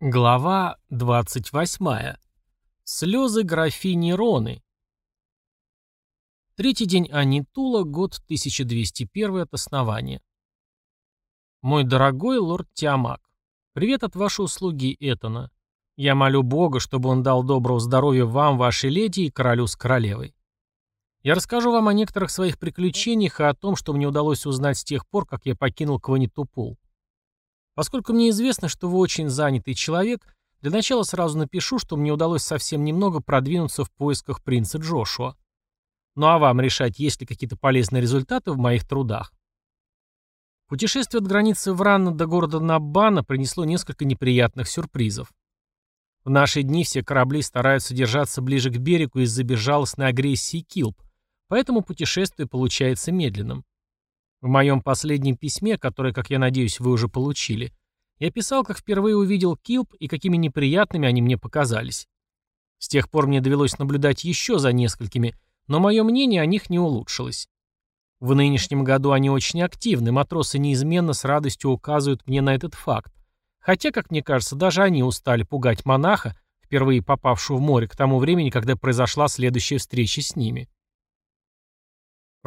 Глава 28. Слезы графини Роны. Третий день Анитула, год 1201 от основания. Мой дорогой лорд Тиамак, привет от вашей услуги Этона. Я молю Бога, чтобы он дал доброго здоровья вам, вашей леди и королю с королевой. Я расскажу вам о некоторых своих приключениях и о том, что мне удалось узнать с тех пор, как я покинул Кванитупул. Поскольку мне известно, что вы очень занятый человек, для начала сразу напишу, что мне удалось совсем немного продвинуться в поисках принца Джошуа. Ну а вам решать, есть ли какие-то полезные результаты в моих трудах. Путешествие от границы Вранна до города Наббана принесло несколько неприятных сюрпризов. В наши дни все корабли стараются держаться ближе к берегу из-за безжалостной агрессии Килп, поэтому путешествие получается медленным. В моем последнем письме, которое, как я надеюсь, вы уже получили, я писал, как впервые увидел Килп и какими неприятными они мне показались. С тех пор мне довелось наблюдать еще за несколькими, но мое мнение о них не улучшилось. В нынешнем году они очень активны, матросы неизменно с радостью указывают мне на этот факт. Хотя, как мне кажется, даже они устали пугать монаха, впервые попавшего в море к тому времени, когда произошла следующая встреча с ними.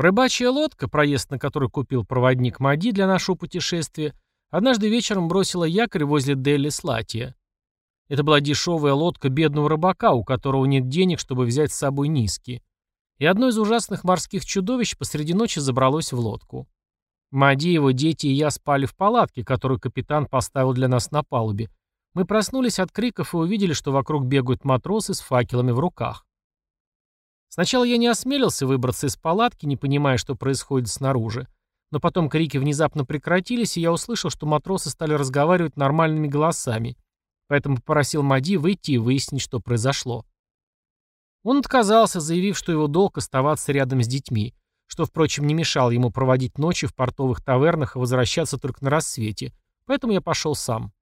Рыбачья лодка, проезд на которой купил проводник Мади для нашего путешествия, однажды вечером бросила якорь возле Делли Слатия. Это была дешевая лодка бедного рыбака, у которого нет денег, чтобы взять с собой низкие. И одно из ужасных морских чудовищ посреди ночи забралось в лодку. Мади, его дети и я спали в палатке, которую капитан поставил для нас на палубе. Мы проснулись от криков и увидели, что вокруг бегают матросы с факелами в руках. Сначала я не осмелился выбраться из палатки, не понимая, что происходит снаружи. Но потом крики внезапно прекратились, и я услышал, что матросы стали разговаривать нормальными голосами. Поэтому попросил Мади выйти и выяснить, что произошло. Он отказался, заявив, что его долг оставаться рядом с детьми, что, впрочем, не мешало ему проводить ночи в портовых тавернах и возвращаться только на рассвете, поэтому я пошел сам.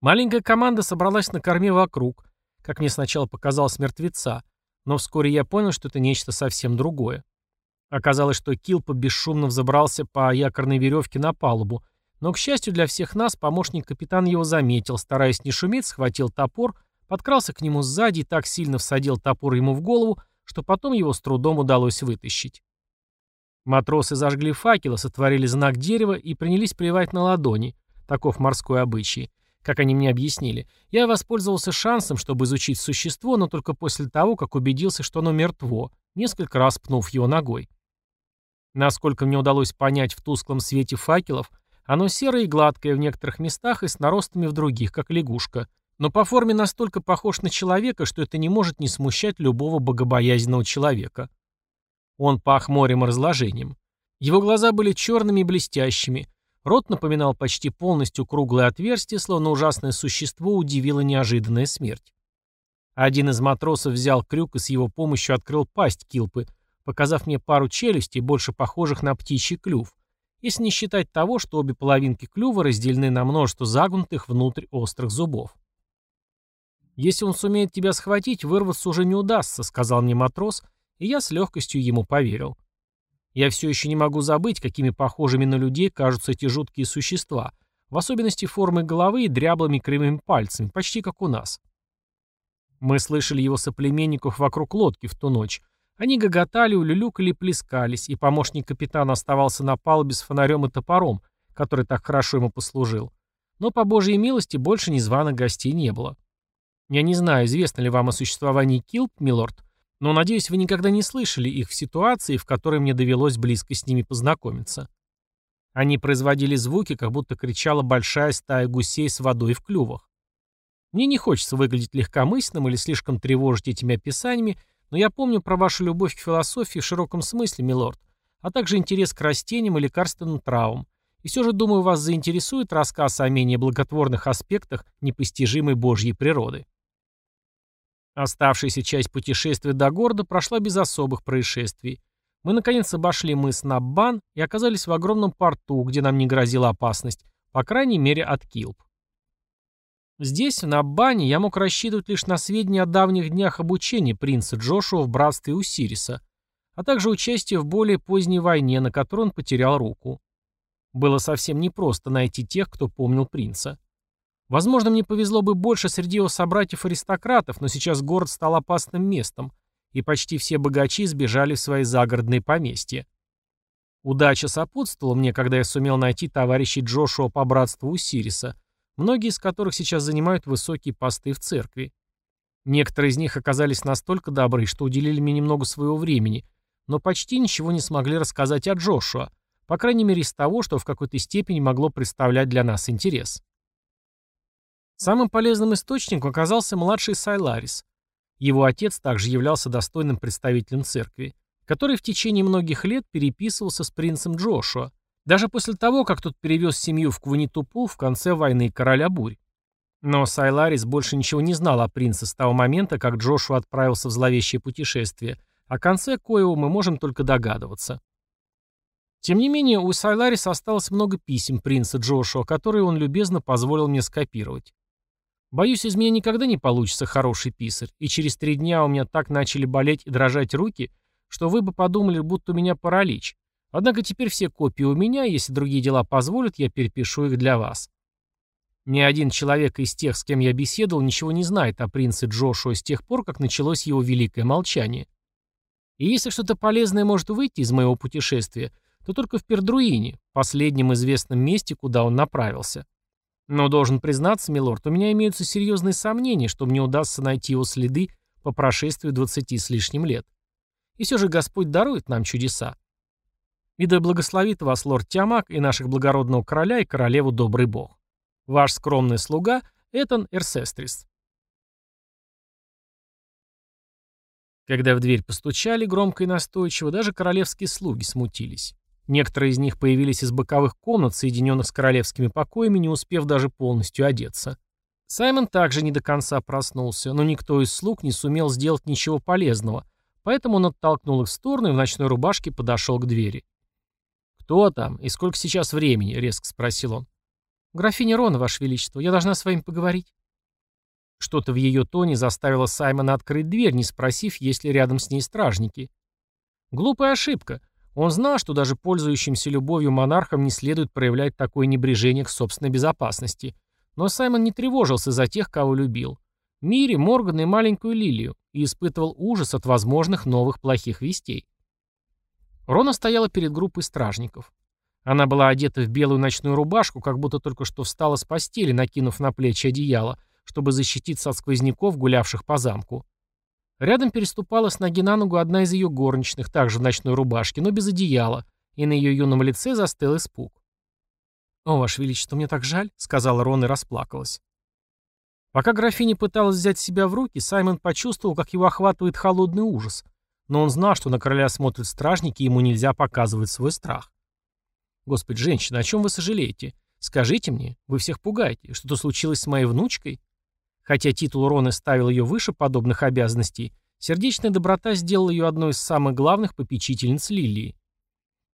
Маленькая команда собралась на корме вокруг, как мне сначала показалось мертвеца, но вскоре я понял, что это нечто совсем другое. Оказалось, что Килпа бесшумно взобрался по якорной веревке на палубу, но, к счастью для всех нас, помощник капитана его заметил, стараясь не шуметь, схватил топор, подкрался к нему сзади и так сильно всадил топор ему в голову, что потом его с трудом удалось вытащить. Матросы зажгли факелы, сотворили знак дерева и принялись плевать на ладони, таков морской обычай, как они мне объяснили. Я воспользовался шансом, чтобы изучить существо, но только после того, как убедился, что оно мертво, несколько раз пнув его ногой. Насколько мне удалось понять в тусклом свете факелов, оно серое и гладкое в некоторых местах и с наростами в других, как лягушка, но по форме настолько похож на человека, что это не может не смущать любого богобоязненного человека. Он пах морем и разложением. Его глаза были черными и блестящими, Рот напоминал почти полностью круглое отверстие, словно ужасное существо удивило неожиданная смерть. Один из матросов взял крюк и с его помощью открыл пасть килпы, показав мне пару челюстей, больше похожих на птичий клюв, если не считать того, что обе половинки клюва разделены на множество загнутых внутрь острых зубов. «Если он сумеет тебя схватить, вырваться уже не удастся», — сказал мне матрос, и я с легкостью ему поверил. Я все еще не могу забыть, какими похожими на людей кажутся эти жуткие существа, в особенности формы головы и дряблыми кривыми пальцами, почти как у нас. Мы слышали его соплеменников вокруг лодки в ту ночь. Они гоготали, улюлюкали плескались, и помощник капитана оставался на палубе с фонарем и топором, который так хорошо ему послужил. Но по божьей милости больше незваных гостей не было. Я не знаю, известно ли вам о существовании Килп, милорд, но, надеюсь, вы никогда не слышали их в ситуации, в которой мне довелось близко с ними познакомиться. Они производили звуки, как будто кричала большая стая гусей с водой в клювах. Мне не хочется выглядеть легкомысленным или слишком тревожить этими описаниями, но я помню про вашу любовь к философии в широком смысле, милорд, а также интерес к растениям и лекарственным травам. И все же, думаю, вас заинтересует рассказ о менее благотворных аспектах непостижимой Божьей природы. Оставшаяся часть путешествия до города прошла без особых происшествий. Мы, наконец, обошли мыс Наббан и оказались в огромном порту, где нам не грозила опасность, по крайней мере, от Килп. Здесь, в Наббане, я мог рассчитывать лишь на сведения о давних днях обучения принца Джошуа в братстве Усириса, а также участие в более поздней войне, на которой он потерял руку. Было совсем непросто найти тех, кто помнил принца. Возможно, мне повезло бы больше среди его собратьев-аристократов, но сейчас город стал опасным местом, и почти все богачи сбежали в свои загородные поместья. Удача сопутствовала мне, когда я сумел найти товарищей Джошуа по братству у Сириса, многие из которых сейчас занимают высокие посты в церкви. Некоторые из них оказались настолько добры, что уделили мне немного своего времени, но почти ничего не смогли рассказать о Джошуа, по крайней мере из того, что в какой-то степени могло представлять для нас интерес. Самым полезным источником оказался младший Сайларис. Его отец также являлся достойным представителем церкви, который в течение многих лет переписывался с принцем Джошуа, даже после того, как тот перевез семью в Кванитупул в конце войны короля бурь. Но Сайларис больше ничего не знал о принце с того момента, как Джошуа отправился в зловещее путешествие, о конце коего мы можем только догадываться. Тем не менее, у Сайлариса осталось много писем принца Джошуа, которые он любезно позволил мне скопировать. Боюсь, из меня никогда не получится хороший писарь, и через три дня у меня так начали болеть и дрожать руки, что вы бы подумали, будто у меня паралич. Однако теперь все копии у меня, если другие дела позволят, я перепишу их для вас. Ни один человек из тех, с кем я беседовал, ничего не знает о принце Джошуа с тех пор, как началось его великое молчание. И если что-то полезное может выйти из моего путешествия, то только в Пердруине, последнем известном месте, куда он направился. Но должен признаться, милорд, у меня имеются серьезные сомнения, что мне удастся найти его следы по прошествию двадцати с лишним лет. И все же Господь дарует нам чудеса. И да благословит вас лорд Тиамак и наших благородного короля и королеву добрый бог. Ваш скромный слуга Этан Эрсестрис. Когда в дверь постучали громко и настойчиво, даже королевские слуги смутились. Некоторые из них появились из боковых комнат, соединенных с королевскими покоями, не успев даже полностью одеться. Саймон также не до конца проснулся, но никто из слуг не сумел сделать ничего полезного, поэтому он оттолкнул их в сторону и в ночной рубашке подошел к двери. «Кто там? И сколько сейчас времени?» — резко спросил он. «Графиня Рона, Ваше Величество, я должна с вами поговорить». Что-то в ее тоне заставило Саймона открыть дверь, не спросив, есть ли рядом с ней стражники. Глупая ошибка. Он знал, что даже пользующимся любовью монархам не следует проявлять такое небрежение к собственной безопасности. Но Саймон не тревожился за тех, кого любил. Мири, Моргана и маленькую Лилию, и испытывал ужас от возможных новых плохих вестей. Рона стояла перед группой стражников. Она была одета в белую ночную рубашку, как будто только что встала с постели, накинув на плечи одеяло, чтобы защититься от сквозняков, гулявших по замку. Рядом переступала с ноги на ногу одна из ее горничных, также в ночной рубашке, но без одеяла, и на ее юном лице застыл испуг. «О, Ваше Величество, мне так жаль», — сказала Рон и расплакалась. Пока графиня пыталась взять себя в руки, Саймон почувствовал, как его охватывает холодный ужас, но он знал, что на короля смотрят стражники, и ему нельзя показывать свой страх. «Господи, женщина, о чем вы сожалеете? Скажите мне, вы всех пугаете. Что-то случилось с моей внучкой?» Хотя титул Роны ставил ее выше подобных обязанностей, сердечная доброта сделала ее одной из самых главных попечительниц Лилии.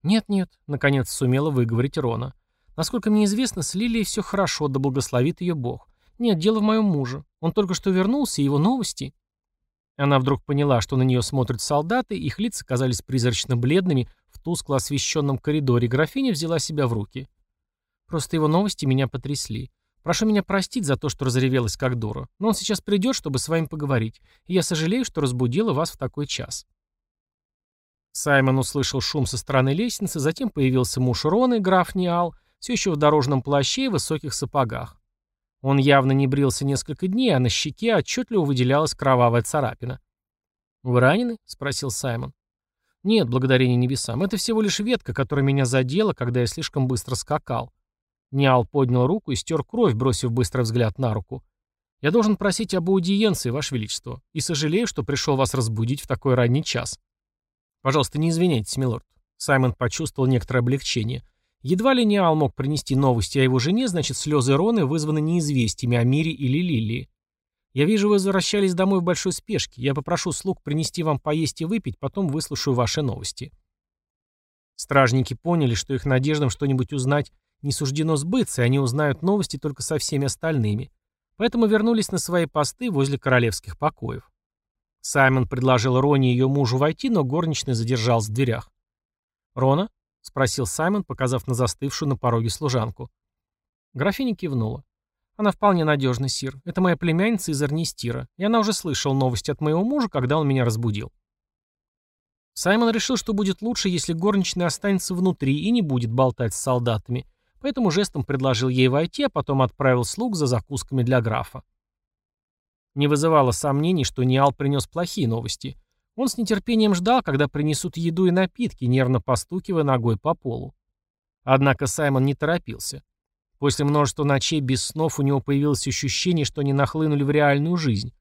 «Нет-нет», — наконец сумела выговорить Рона. «Насколько мне известно, с Лилией все хорошо, да благословит ее Бог. Нет, дело в моем муже. Он только что вернулся, и его новости...» Она вдруг поняла, что на нее смотрят солдаты, их лица казались призрачно бледными в тускло освещенном коридоре. Графиня взяла себя в руки. Просто его новости меня потрясли. Прошу меня простить за то, что разревелась как дура, но он сейчас придет, чтобы с вами поговорить, и я сожалею, что разбудила вас в такой час». Саймон услышал шум со стороны лестницы, затем появился муж Роны, граф Ниал, все еще в дорожном плаще и высоких сапогах. Он явно не брился несколько дней, а на щеке отчетливо выделялась кровавая царапина. «Вы ранены?» — спросил Саймон. «Нет, благодарение небесам. Это всего лишь ветка, которая меня задела, когда я слишком быстро скакал». Ниал поднял руку и стер кровь, бросив быстрый взгляд на руку. «Я должен просить об аудиенции, Ваше Величество, и сожалею, что пришел вас разбудить в такой ранний час». «Пожалуйста, не извиняйтесь, милорд». Саймон почувствовал некоторое облегчение. Едва ли Ниал мог принести новости о его жене, значит, слезы Роны вызваны неизвестиями о мире или Лилии. Я вижу, вы возвращались домой в большой спешке. Я попрошу слуг принести вам поесть и выпить, потом выслушаю ваши новости. Стражники поняли, что их надеждам что-нибудь узнать не суждено сбыться, и они узнают новости только со всеми остальными. Поэтому вернулись на свои посты возле королевских покоев. Саймон предложил Роне и ее мужу войти, но горничный задержался в дверях. «Рона?» — спросил Саймон, показав на застывшую на пороге служанку. Графиня кивнула. Она вполне надежна, Сир. Это моя племянница из Эрнистира, и она уже слышала новости от моего мужа, когда он меня разбудил. Саймон решил, что будет лучше, если горничная останется внутри и не будет болтать с солдатами, поэтому жестом предложил ей войти, а потом отправил слуг за закусками для графа. Не вызывало сомнений, что Ниал принес плохие новости. Он с нетерпением ждал, когда принесут еду и напитки, нервно постукивая ногой по полу. Однако Саймон не торопился. После множества ночей без снов у него появилось ощущение, что они нахлынули в реальную жизнь.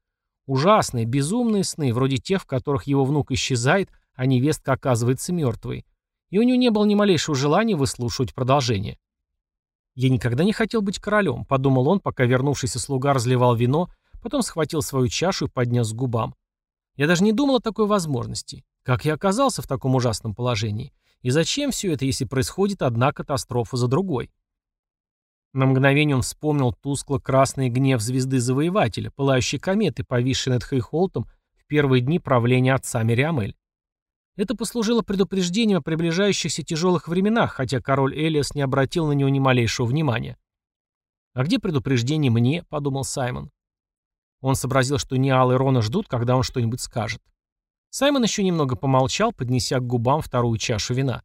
Ужасные, безумные сны, вроде тех, в которых его внук исчезает, а невестка оказывается мертвой. И у него не было ни малейшего желания выслушивать продолжение. «Я никогда не хотел быть королем», — подумал он, пока вернувшийся слуга разливал вино, потом схватил свою чашу и поднес к губам. «Я даже не думал о такой возможности. Как я оказался в таком ужасном положении? И зачем все это, если происходит одна катастрофа за другой?» На мгновение он вспомнил тускло-красный гнев звезды Завоевателя, пылающей кометы, повисшей над Хейхолтом в первые дни правления отца Мириамель. Это послужило предупреждением о приближающихся тяжелых временах, хотя король Элиас не обратил на него ни малейшего внимания. «А где предупреждение мне?» — подумал Саймон. Он сообразил, что Ниал и Рона ждут, когда он что-нибудь скажет. Саймон еще немного помолчал, поднеся к губам вторую чашу вина.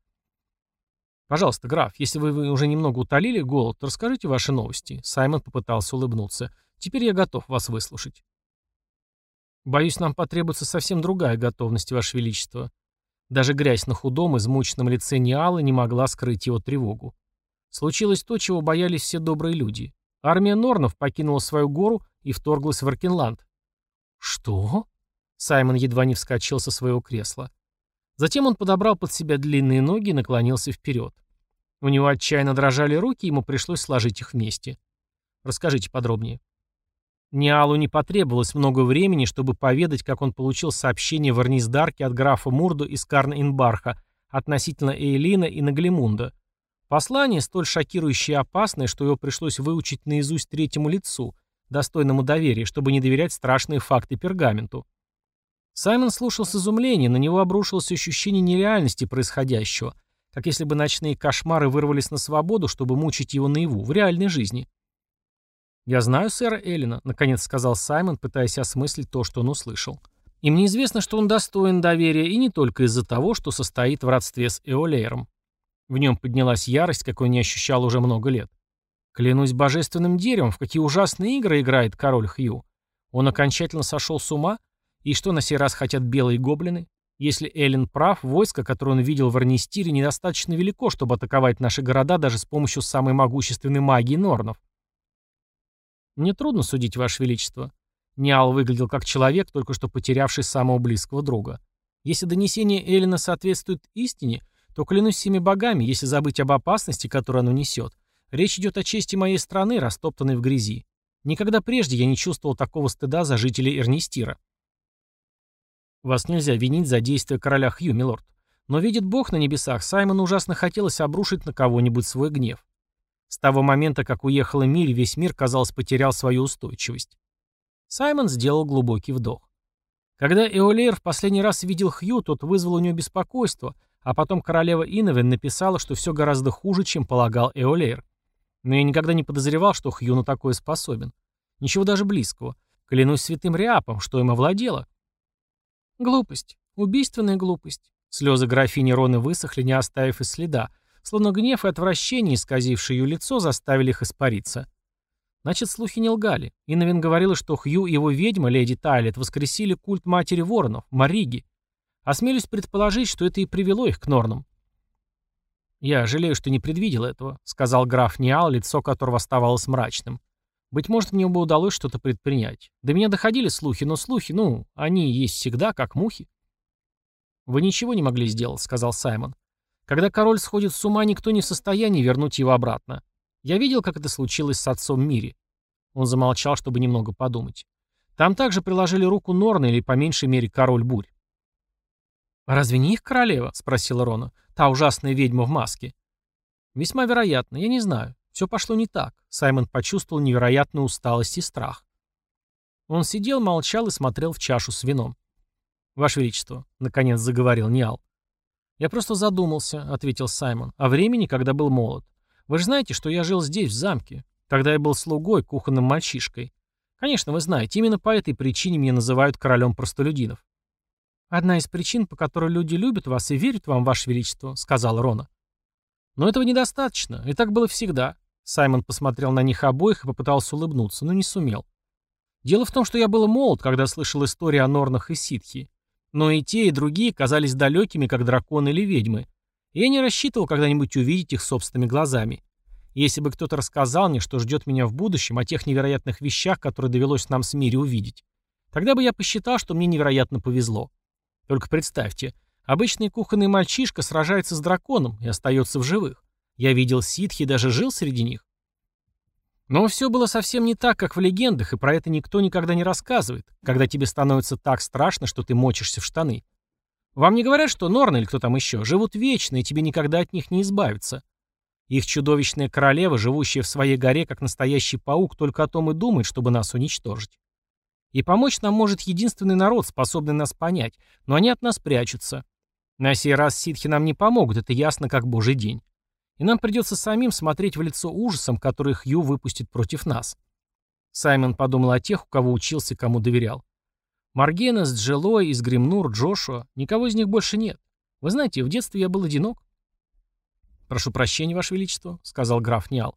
«Пожалуйста, граф, если вы уже немного утолили голод, то расскажите ваши новости». Саймон попытался улыбнуться. «Теперь я готов вас выслушать». «Боюсь, нам потребуется совсем другая готовность, ваше величество». Даже грязь на худом, измученном лице Ниалы не могла скрыть его тревогу. Случилось то, чего боялись все добрые люди. Армия Норнов покинула свою гору и вторглась в Аркенланд. «Что?» Саймон едва не вскочил со своего кресла. Затем он подобрал под себя длинные ноги и наклонился вперед. У него отчаянно дрожали руки, ему пришлось сложить их вместе. Расскажите подробнее. Ниалу не потребовалось много времени, чтобы поведать, как он получил сообщение в Арниздарке от графа Мурду из Карна-Инбарха относительно Эйлина и Наглимунда. Послание столь шокирующее и опасное, что его пришлось выучить наизусть третьему лицу, достойному доверия, чтобы не доверять страшные факты пергаменту. Саймон слушал с изумлением, на него обрушилось ощущение нереальности происходящего, как если бы ночные кошмары вырвались на свободу, чтобы мучить его наяву, в реальной жизни. «Я знаю сэра Эллина», — наконец сказал Саймон, пытаясь осмыслить то, что он услышал. «И мне известно, что он достоин доверия, и не только из-за того, что состоит в родстве с Эолейром». В нем поднялась ярость, какой не ощущал уже много лет. Клянусь божественным деревом, в какие ужасные игры играет король Хью. Он окончательно сошел с ума — и что на сей раз хотят белые гоблины? Если Эллен прав, войско, которое он видел в Арнистире, недостаточно велико, чтобы атаковать наши города даже с помощью самой могущественной магии Норнов. Мне трудно судить, Ваше Величество. Ниал выглядел как человек, только что потерявший самого близкого друга. Если донесение Эллина соответствует истине, то клянусь всеми богами, если забыть об опасности, которую оно несет. Речь идет о чести моей страны, растоптанной в грязи. Никогда прежде я не чувствовал такого стыда за жителей Эрнистира. Вас нельзя винить за действия короля Хью, милорд. Но видит Бог на небесах, Саймону ужасно хотелось обрушить на кого-нибудь свой гнев. С того момента, как уехала Мири, весь мир, казалось, потерял свою устойчивость. Саймон сделал глубокий вдох. Когда Эолейр в последний раз видел Хью, тот вызвал у него беспокойство, а потом королева Иновен написала, что все гораздо хуже, чем полагал Эолейр. Но я никогда не подозревал, что Хью на такое способен. Ничего даже близкого. Клянусь святым Риапом, что им овладело. Глупость. Убийственная глупость. Слезы графини Роны высохли, не оставив и следа, словно гнев и отвращение, исказившие ее лицо, заставили их испариться. Значит, слухи не лгали. Иновин говорила, что Хью и его ведьма, леди Тайлет, воскресили культ матери воронов, Мариги. Осмелюсь предположить, что это и привело их к Норнам. «Я жалею, что не предвидел этого», — сказал граф Ниал, лицо которого оставалось мрачным. Быть может, мне бы удалось что-то предпринять. До меня доходили слухи, но слухи, ну, они есть всегда, как мухи. «Вы ничего не могли сделать», — сказал Саймон. «Когда король сходит с ума, никто не в состоянии вернуть его обратно. Я видел, как это случилось с отцом Мири». Он замолчал, чтобы немного подумать. Там также приложили руку Норна или, по меньшей мере, король Бурь. «Разве не их королева?» — спросила Рона. «Та ужасная ведьма в маске». «Весьма вероятно, я не знаю. Все пошло не так. Саймон почувствовал невероятную усталость и страх. Он сидел, молчал и смотрел в чашу с вином. «Ваше Величество», — наконец заговорил Ниал. «Я просто задумался», — ответил Саймон, — «о времени, когда был молод. Вы же знаете, что я жил здесь, в замке. Тогда я был слугой, кухонным мальчишкой. Конечно, вы знаете, именно по этой причине меня называют королем простолюдинов. «Одна из причин, по которой люди любят вас и верят вам, Ваше Величество», — сказала Рона. «Но этого недостаточно, и так было всегда». Саймон посмотрел на них обоих и попытался улыбнуться, но не сумел. Дело в том, что я был молод, когда слышал истории о Норнах и Ситхи. Но и те, и другие казались далекими, как драконы или ведьмы. Я не рассчитывал когда-нибудь увидеть их собственными глазами. Если бы кто-то рассказал мне, что ждет меня в будущем, о тех невероятных вещах, которые довелось нам с мире увидеть, тогда бы я посчитал, что мне невероятно повезло. Только представьте, обычный кухонный мальчишка сражается с драконом и остается в живых. Я видел ситхи и даже жил среди них. Но все было совсем не так, как в легендах, и про это никто никогда не рассказывает, когда тебе становится так страшно, что ты мочишься в штаны. Вам не говорят, что Норн или кто там еще живут вечно, и тебе никогда от них не избавиться. Их чудовищная королева, живущая в своей горе, как настоящий паук, только о том и думает, чтобы нас уничтожить. И помочь нам может единственный народ, способный нас понять, но они от нас прячутся. На сей раз ситхи нам не помогут, это ясно как божий день и нам придется самим смотреть в лицо ужасом, который Хью выпустит против нас. Саймон подумал о тех, у кого учился, кому доверял. Маргенес, Джелой, Изгримнур, Джошуа. Никого из них больше нет. Вы знаете, в детстве я был одинок. «Прошу прощения, Ваше Величество», — сказал граф Ниал.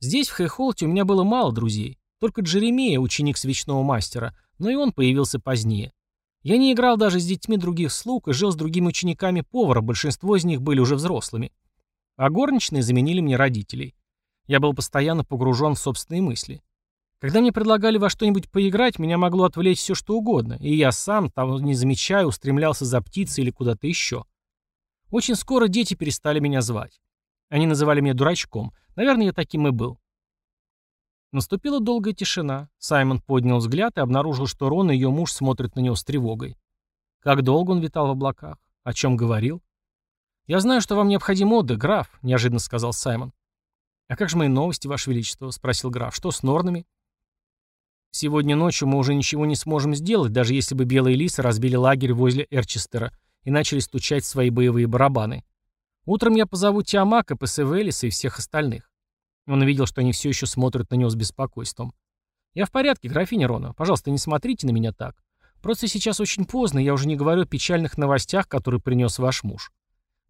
«Здесь, в Хейхолте, у меня было мало друзей. Только Джеремея, ученик свечного мастера, но и он появился позднее. Я не играл даже с детьми других слуг и жил с другими учениками повара, большинство из них были уже взрослыми. А горничные заменили мне родителей. Я был постоянно погружен в собственные мысли. Когда мне предлагали во что-нибудь поиграть, меня могло отвлечь все что угодно, и я сам, того не замечая, устремлялся за птицей или куда-то еще. Очень скоро дети перестали меня звать. Они называли меня дурачком. Наверное, я таким и был. Наступила долгая тишина. Саймон поднял взгляд и обнаружил, что Рон и ее муж смотрят на него с тревогой. Как долго он витал в облаках? О чем говорил? «Я знаю, что вам необходим отдых, граф», — неожиданно сказал Саймон. «А как же мои новости, Ваше Величество?» — спросил граф. «Что с Норнами?» «Сегодня ночью мы уже ничего не сможем сделать, даже если бы белые лисы разбили лагерь возле Эрчестера и начали стучать свои боевые барабаны. Утром я позову Тиамака, Песевелиса и всех остальных». Он увидел, что они все еще смотрят на него с беспокойством. «Я в порядке, графиня Рона. Пожалуйста, не смотрите на меня так. Просто сейчас очень поздно, я уже не говорю о печальных новостях, которые принес ваш муж.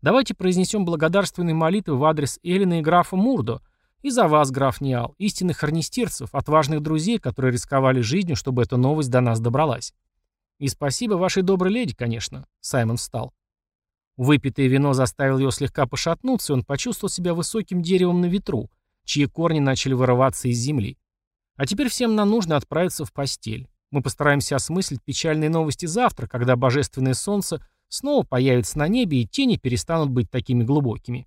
Давайте произнесем благодарственные молитвы в адрес Эллина и графа Мурдо, и за вас, граф Ниал, истинных арнистирцев, отважных друзей, которые рисковали жизнью, чтобы эта новость до нас добралась. И спасибо вашей доброй леди, конечно. Саймон встал. Выпитое вино заставило его слегка пошатнуться, и он почувствовал себя высоким деревом на ветру, чьи корни начали вырываться из земли. А теперь всем нам нужно отправиться в постель. Мы постараемся осмыслить печальные новости завтра, когда божественное солнце снова появится на небе, и тени перестанут быть такими глубокими.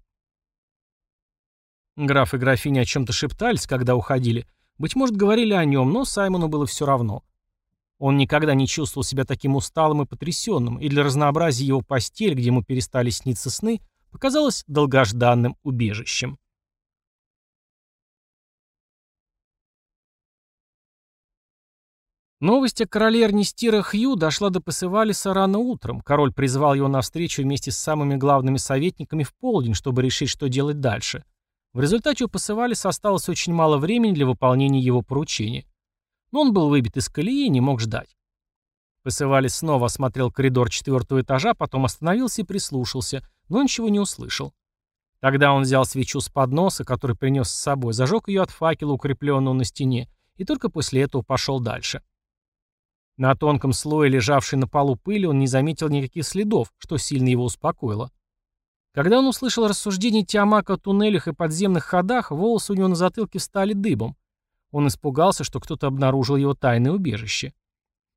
Граф и графиня о чем-то шептались, когда уходили. Быть может, говорили о нем, но Саймону было все равно. Он никогда не чувствовал себя таким усталым и потрясенным, и для разнообразия его постель, где ему перестали сниться сны, показалась долгожданным убежищем. Новость о короле Эрнистира Хью дошла до Пасывалиса рано утром. Король призвал его на встречу вместе с самыми главными советниками в полдень, чтобы решить, что делать дальше. В результате у Пасывалиса осталось очень мало времени для выполнения его поручения. Но он был выбит из колеи и не мог ждать. Пасывалис снова осмотрел коридор четвертого этажа, потом остановился и прислушался, но ничего не услышал. Тогда он взял свечу с подноса, который принес с собой, зажег ее от факела, укрепленного на стене, и только после этого пошел дальше. На тонком слое, лежавшей на полу пыли, он не заметил никаких следов, что сильно его успокоило. Когда он услышал рассуждения Тиамака о туннелях и подземных ходах, волосы у него на затылке стали дыбом. Он испугался, что кто-то обнаружил его тайное убежище.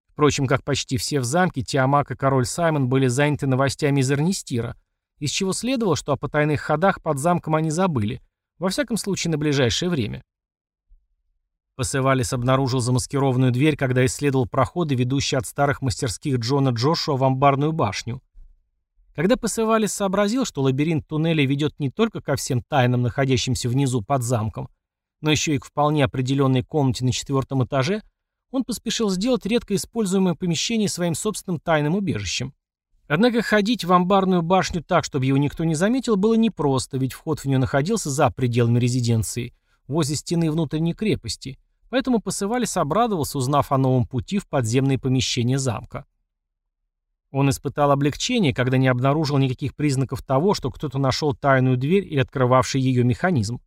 Впрочем, как почти все в замке, Тиамак и король Саймон были заняты новостями из Эрнистира, из чего следовало, что о потайных ходах под замком они забыли, во всяком случае на ближайшее время. Пасевалис обнаружил замаскированную дверь, когда исследовал проходы, ведущие от старых мастерских Джона Джошуа в амбарную башню. Когда Пасевалис сообразил, что лабиринт туннеля ведет не только ко всем тайнам, находящимся внизу под замком, но еще и к вполне определенной комнате на четвертом этаже, он поспешил сделать редко используемое помещение своим собственным тайным убежищем. Однако ходить в амбарную башню так, чтобы его никто не заметил, было непросто, ведь вход в нее находился за пределами резиденции – возле стены внутренней крепости, поэтому Пасывалис обрадовался, узнав о новом пути в подземные помещения замка. Он испытал облегчение, когда не обнаружил никаких признаков того, что кто-то нашел тайную дверь или открывавший ее механизм.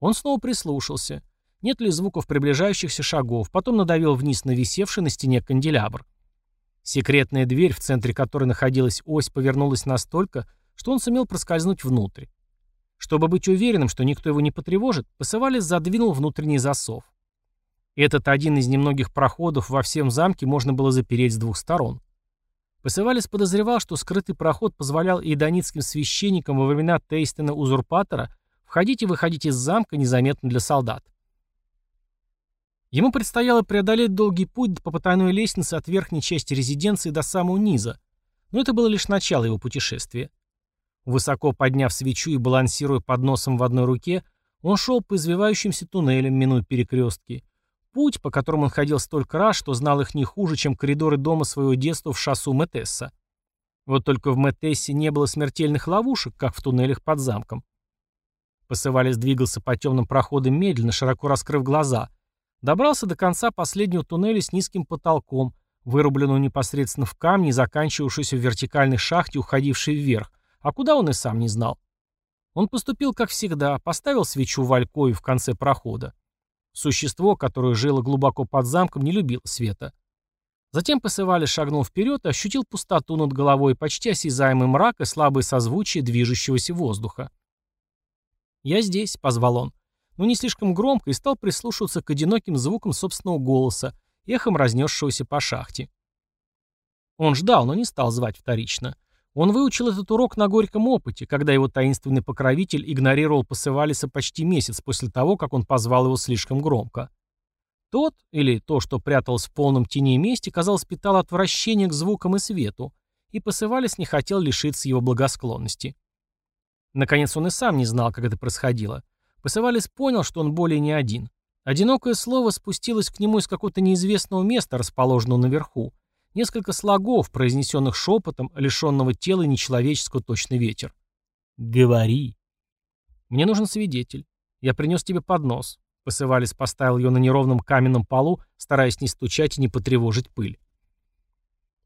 Он снова прислушался. Нет ли звуков приближающихся шагов, потом надавил вниз на висевший на стене канделябр. Секретная дверь, в центре которой находилась ось, повернулась настолько, что он сумел проскользнуть внутрь. Чтобы быть уверенным, что никто его не потревожит, Пасывалис задвинул внутренний засов. Этот один из немногих проходов во всем замке можно было запереть с двух сторон. Пасывалис подозревал, что скрытый проход позволял иедонитским священникам во времена Тейстена-узурпатора входить и выходить из замка незаметно для солдат. Ему предстояло преодолеть долгий путь по потайной лестнице от верхней части резиденции до самого низа, но это было лишь начало его путешествия. Высоко подняв свечу и балансируя под носом в одной руке, он шел по извивающимся туннелям, минуя перекрестки. Путь, по которому он ходил столько раз, что знал их не хуже, чем коридоры дома своего детства в шассу Метесса. Вот только в Метессе не было смертельных ловушек, как в туннелях под замком. Посывалец двигался по темным проходам медленно, широко раскрыв глаза — Добрался до конца последнего туннеля с низким потолком, вырубленного непосредственно в камне и заканчивавшийся в вертикальной шахте, уходившей вверх, а куда он и сам не знал. Он поступил как всегда, поставил свечу в Алькове в конце прохода. Существо, которое жило глубоко под замком, не любило света. Затем Пасывали шагнул вперед и ощутил пустоту над головой, почти осязаемый мрак и слабое созвучие движущегося воздуха. «Я здесь», — позвал он но не слишком громко и стал прислушиваться к одиноким звукам собственного голоса, эхом разнесшегося по шахте. Он ждал, но не стал звать вторично. Он выучил этот урок на горьком опыте, когда его таинственный покровитель игнорировал Пасывалиса почти месяц после того, как он позвал его слишком громко. Тот, или то, что пряталось в полном тени месте, казалось, питал отвращение к звукам и свету, и Пасывалис не хотел лишиться его благосклонности. Наконец он и сам не знал, как это происходило. Пасывалис понял, что он более не один. Одинокое слово спустилось к нему из какого-то неизвестного места, расположенного наверху. Несколько слогов, произнесенных шепотом, лишенного тела и нечеловеческого точный ветер. «Говори». «Мне нужен свидетель. Я принес тебе поднос». Пасывалис поставил ее на неровном каменном полу, стараясь не стучать и не потревожить пыль.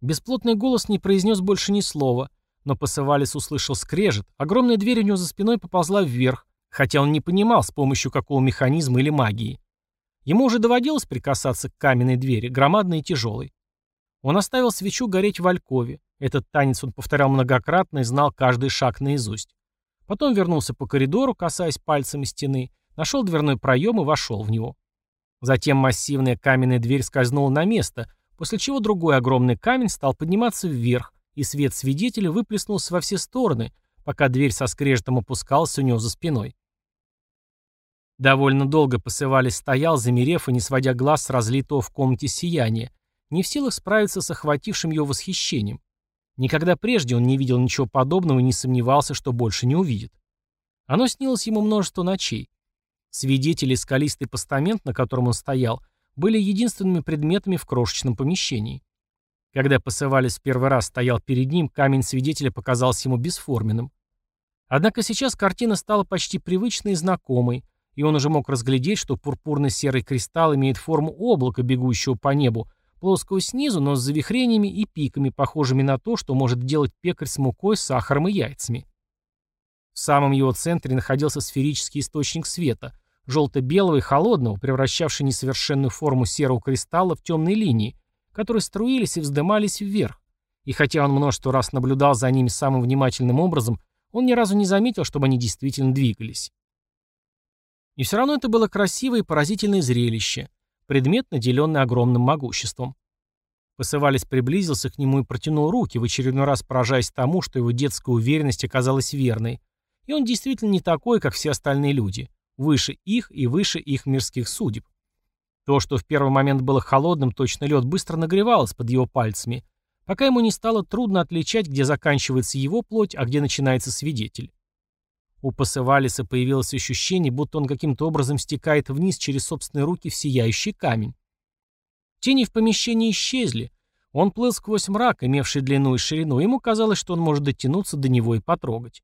Бесплотный голос не произнес больше ни слова, но Пасывалис услышал скрежет, огромная дверь у него за спиной поползла вверх, хотя он не понимал, с помощью какого механизма или магии. Ему уже доводилось прикасаться к каменной двери, громадной и тяжелой. Он оставил свечу гореть в Алькове. Этот танец он повторял многократно и знал каждый шаг наизусть. Потом вернулся по коридору, касаясь пальцами стены, нашел дверной проем и вошел в него. Затем массивная каменная дверь скользнула на место, после чего другой огромный камень стал подниматься вверх, и свет свидетеля выплеснулся во все стороны, пока дверь со скрежетом опускалась у него за спиной. Довольно долго Пасывалис стоял, замерев и не сводя глаз с разлитого в комнате сияния, не в силах справиться с охватившим его восхищением. Никогда прежде он не видел ничего подобного и не сомневался, что больше не увидит. Оно снилось ему множество ночей. Свидетели скалистый постамент, на котором он стоял, были единственными предметами в крошечном помещении. Когда Пасывалис в первый раз стоял перед ним, камень свидетеля показался ему бесформенным. Однако сейчас картина стала почти привычной и знакомой, и он уже мог разглядеть, что пурпурно-серый кристалл имеет форму облака, бегущего по небу, плоского снизу, но с завихрениями и пиками, похожими на то, что может делать пекарь с мукой, сахаром и яйцами. В самом его центре находился сферический источник света, желто-белого и холодного, превращавший несовершенную форму серого кристалла в темные линии, которые струились и вздымались вверх. И хотя он множество раз наблюдал за ними самым внимательным образом, он ни разу не заметил, чтобы они действительно двигались. И все равно это было красивое и поразительное зрелище, предмет, наделенный огромным могуществом. Посывалец приблизился к нему и протянул руки, в очередной раз поражаясь тому, что его детская уверенность оказалась верной. И он действительно не такой, как все остальные люди. Выше их и выше их мирских судеб. То, что в первый момент было холодным, точно лед, быстро нагревалось под его пальцами, пока ему не стало трудно отличать, где заканчивается его плоть, а где начинается свидетель. У Пасывалиса появилось ощущение, будто он каким-то образом стекает вниз через собственные руки в сияющий камень. Тени в помещении исчезли. Он плыл сквозь мрак, имевший длину и ширину, ему казалось, что он может дотянуться до него и потрогать.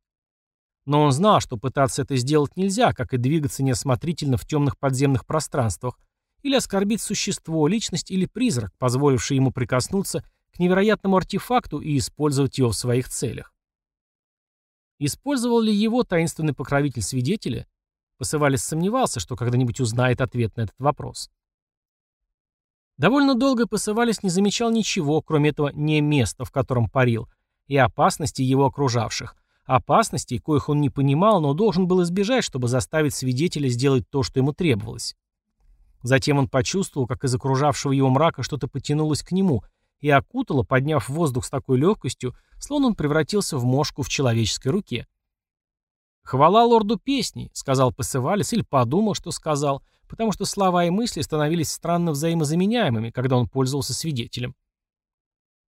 Но он знал, что пытаться это сделать нельзя, как и двигаться неосмотрительно в темных подземных пространствах, или оскорбить существо, личность или призрак, позволивший ему прикоснуться к невероятному артефакту и использовать его в своих целях. Использовал ли его таинственный покровитель свидетеля? Посывалис сомневался, что когда-нибудь узнает ответ на этот вопрос. Довольно долго Посывалис не замечал ничего, кроме этого не места, в котором парил, и опасностей его окружавших. Опасностей, коих он не понимал, но должен был избежать, чтобы заставить свидетеля сделать то, что ему требовалось. Затем он почувствовал, как из окружавшего его мрака что-то потянулось к нему и окутало, подняв воздух с такой легкостью, словно он превратился в мошку в человеческой руке. «Хвала лорду песни», — сказал Пасывалис, или подумал, что сказал, потому что слова и мысли становились странно взаимозаменяемыми, когда он пользовался свидетелем.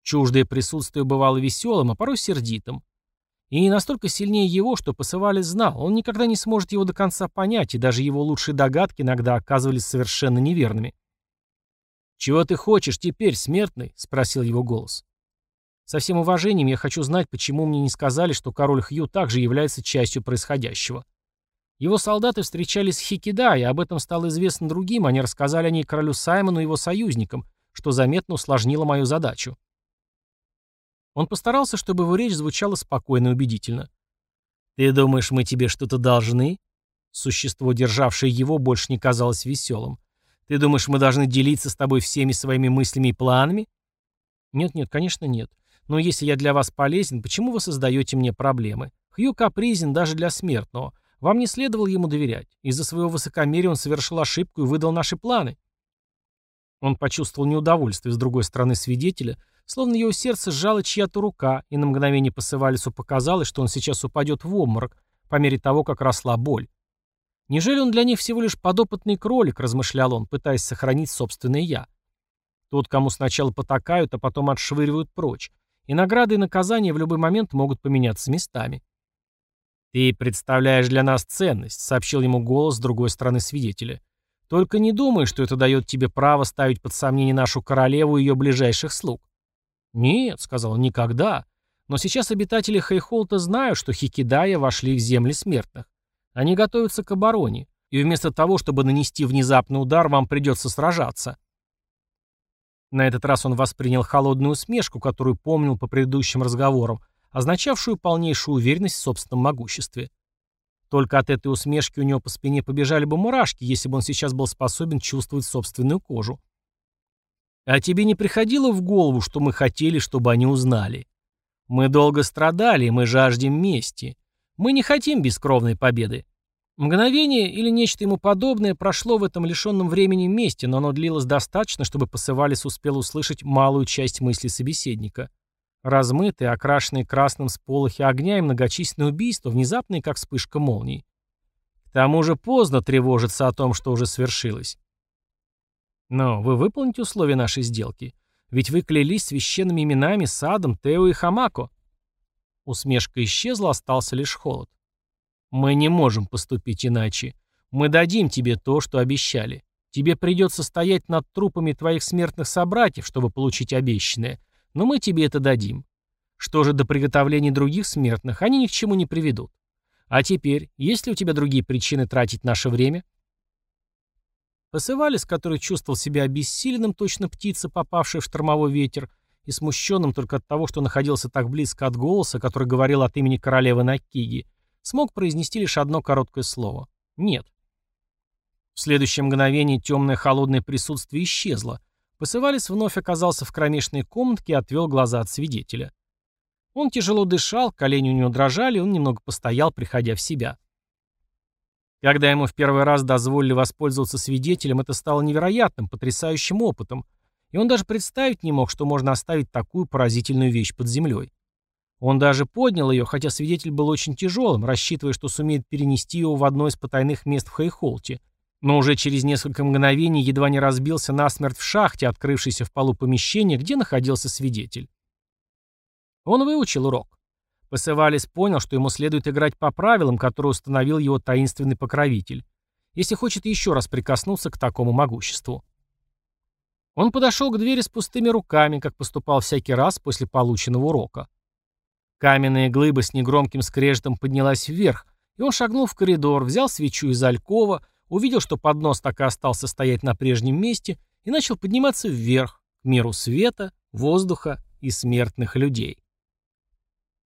Чуждое присутствие бывало веселым, а порой сердитым. И настолько сильнее его, что Пасывалис знал, он никогда не сможет его до конца понять, и даже его лучшие догадки иногда оказывались совершенно неверными. «Чего ты хочешь теперь, смертный?» — спросил его голос. Со всем уважением я хочу знать, почему мне не сказали, что король Хью также является частью происходящего. Его солдаты встречались с Хикида, и об этом стало известно другим, они рассказали о ней королю Саймону и его союзникам, что заметно усложнило мою задачу. Он постарался, чтобы его речь звучала спокойно и убедительно. «Ты думаешь, мы тебе что-то должны?» Существо, державшее его, больше не казалось веселым. «Ты думаешь, мы должны делиться с тобой всеми своими мыслями и планами?» «Нет-нет, конечно, нет. Но если я для вас полезен, почему вы создаете мне проблемы? Хью капризен даже для смертного. Вам не следовало ему доверять. Из-за своего высокомерия он совершил ошибку и выдал наши планы». Он почувствовал неудовольствие с другой стороны свидетеля, словно его сердце сжало чья-то рука, и на мгновение Пасывалису показалось, что он сейчас упадет в обморок, по мере того, как росла боль. Неужели он для них всего лишь подопытный кролик, размышлял он, пытаясь сохранить собственное «я». Тот, кому сначала потакают, а потом отшвыривают прочь, и награды и наказания в любой момент могут поменяться местами. «Ты представляешь для нас ценность», — сообщил ему голос с другой стороны свидетеля. «Только не думай, что это дает тебе право ставить под сомнение нашу королеву и ее ближайших слуг. «Нет», — сказал он, — «никогда. Но сейчас обитатели Хейхолта знают, что Хикидая вошли в земли смертных. Они готовятся к обороне, и вместо того, чтобы нанести внезапный удар, вам придется сражаться». На этот раз он воспринял холодную усмешку, которую помнил по предыдущим разговорам, означавшую полнейшую уверенность в собственном могуществе. Только от этой усмешки у него по спине побежали бы мурашки, если бы он сейчас был способен чувствовать собственную кожу. А тебе не приходило в голову, что мы хотели, чтобы они узнали? Мы долго страдали, мы жаждем мести. Мы не хотим бескровной победы. Мгновение или нечто ему подобное прошло в этом лишенном времени месте, но оно длилось достаточно, чтобы Пасывалис успел услышать малую часть мысли собеседника. Размытые, окрашенные красным сполохи огня и многочисленные убийства, внезапные, как вспышка молнии. К тому же поздно тревожиться о том, что уже свершилось. Но вы выполните условия нашей сделки. Ведь вы клялись священными именами Садом, Тео и Хамако. Усмешка исчезла, остался лишь холод. Мы не можем поступить иначе. Мы дадим тебе то, что обещали. Тебе придется стоять над трупами твоих смертных собратьев, чтобы получить обещанное. Но мы тебе это дадим. Что же до приготовления других смертных, они ни к чему не приведут. А теперь, есть ли у тебя другие причины тратить наше время? Пасывалис, который чувствовал себя обессиленным, точно птица, попавшая в штормовой ветер, и смущенным только от того, что находился так близко от голоса, который говорил от имени королевы Накиги, смог произнести лишь одно короткое слово «нет». В следующее мгновение темное холодное присутствие исчезло. Пасывалис вновь оказался в кромешной комнатке и отвел глаза от свидетеля. Он тяжело дышал, колени у него дрожали, он немного постоял, приходя в себя. Когда ему в первый раз дозволили воспользоваться свидетелем, это стало невероятным, потрясающим опытом, и он даже представить не мог, что можно оставить такую поразительную вещь под землей. Он даже поднял ее, хотя свидетель был очень тяжелым, рассчитывая, что сумеет перенести его в одно из потайных мест в Хейхолте, но уже через несколько мгновений едва не разбился насмерть в шахте, открывшейся в полу помещения, где находился свидетель. Он выучил урок. Пасевалис понял, что ему следует играть по правилам, которые установил его таинственный покровитель, если хочет еще раз прикоснуться к такому могуществу. Он подошел к двери с пустыми руками, как поступал всякий раз после полученного урока. Каменная глыба с негромким скрежетом поднялась вверх, и он шагнул в коридор, взял свечу из алькова, увидел, что поднос так и остался стоять на прежнем месте, и начал подниматься вверх, к миру света, воздуха и смертных людей.